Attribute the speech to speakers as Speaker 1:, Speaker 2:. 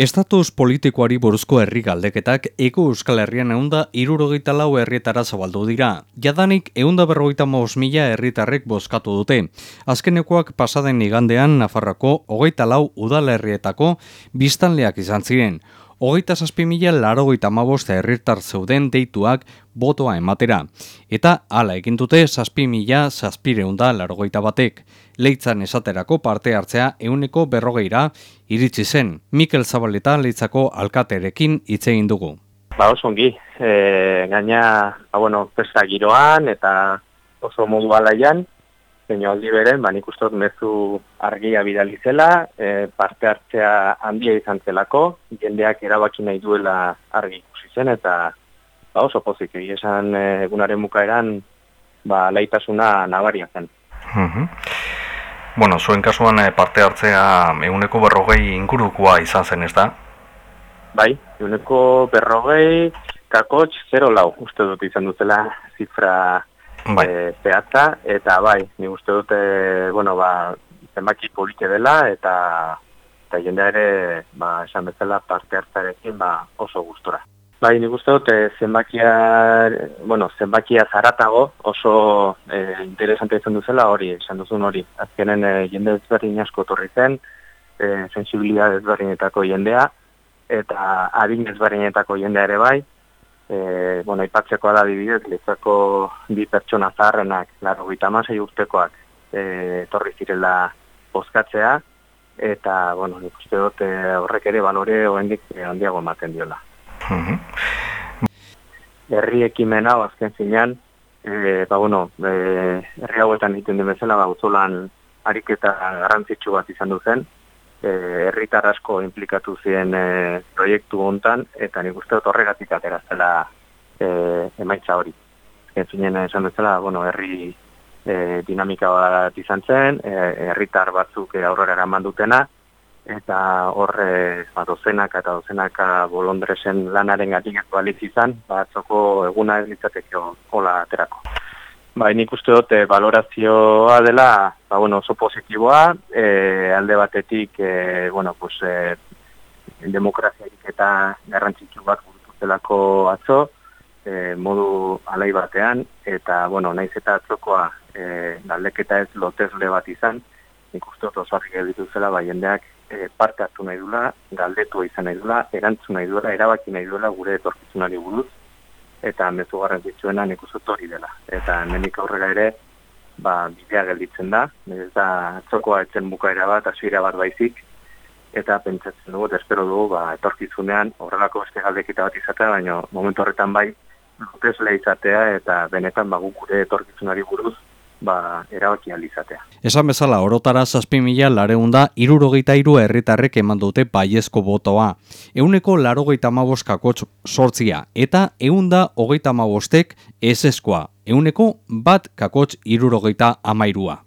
Speaker 1: Estatus politikoari buruzko herri galdeketak eko euskal herrian eunda irurogeita lau herrietara zabaldu dira. Jadanik eunda berrogeita maus mila herritarrek bozkatu dute. Azkenekoak pasaden igandean Nafarrako hogeita lau udalerrietako biztanleak izan ziren hogeita zazpi mila larogeita maboste herritar zeuden deituak botoa ematera. Eta hala egin dute zazpi mila zazpireunda larogeita batek. Leitzan esaterako parte hartzea euneko berrogeira iritsi zen. Mikel Zabaleta leitzako alkaterekin hitz egin dugu.
Speaker 2: Ba oso ongi, e, gaina, ba bueno, pesta giroan eta oso modu alaian, zein aldi beren, ba nik ustot mezu argia bidali zela, e, parte hartzea handia izan zelako, jendeak erabaki nahi duela argi ikusi zen, eta ba, oso pozik, esan e, egunaren mukaeran ba, laitasuna nabaria zen.
Speaker 1: Mhm. Bueno, zuen kasuan e, parte hartzea eguneko berrogei ingurukoa izan zen, ez da?
Speaker 2: Bai, eguneko berrogei, kakotx, zero lau, uste dut izan dutela zifra bai. e, zehatza, eta bai, ni uste dute, bueno, ba, zenbaki polike dela, eta eta jendea ere, ba, esan bezala parte hartzarekin, ba, oso gustora. Bai, ni uste dute zenbakia, bueno, zenbakia zaratago, oso e, interesante izan duzela hori, esan duzun hori. Azkenen e, jende ezberdin asko torri zen, e, sensibilidad ezberdinetako jendea, eta adin ezberdinetako jendea ere bai, e, bueno, ipatzekoa da dibidez, lezako bi pertsona zaharrenak, laro gita masai urtekoak, e, torri zirela bozkatzea, eta, bueno, nik uste dut e, horrek ere balore hoendik handiago ematen diola. Mhm. Herri ekimen hau azken zinean, e, ba, bueno, e, herri hauetan egiten den bezala, ba, uzolan ariketa garrantzitsu bat izan duzen, Eh, herritar asko implikatu ziren e, proiektu hontan eta nik uste dut horregatik atera zela e, emaitza hori. Ez zinen esan bezala, bueno, herri e, dinamika bat izan zen, herritar batzuk aurrera eraman dutena, eta horre ba, dozenak eta dozenaka bolondresen lanaren alitz izan, batzoko eguna ez litzateke hola aterako. Bai, nik uste dut, e, valorazioa dela, ba, bueno, oso positiboa, e, alde batetik, e, bueno, pues, e, demokraziarik eta garrantzitsu bat burutuzelako atzo, e, modu alai batean, eta, bueno, naiz eta atzokoa, e, galdeketa ez lotezle bat izan, nik uste dut oso argi dituzela, bai, jendeak e, parte hartu nahi dula, galdetu izan nahi dula, erantzun nahi dula, erabaki nahi dula gure etorkizunari buruz, eta mezu garrantzitsuena nik hori dela. Eta hemenik aurrera ere, ba, bidea gelditzen da, ez da atzokoa etzen bukaera bat, hasiera bat baizik, eta pentsatzen dugu, espero dugu, ba, etorkizunean horrelako beste galdekita bat izatea, baina momentu horretan bai, lotezle izatea, eta benetan ba, gure etorkizunari buruz, ba, erabaki alizatea.
Speaker 1: Esan bezala, orotara zazpi mila lareunda irurogeita iru herritarrek eman dute baiezko botoa. Euneko larogeita maboskako sortzia eta eunda hogeita mabostek eseskoa. Euneko bat kakotx irurogeita amairua.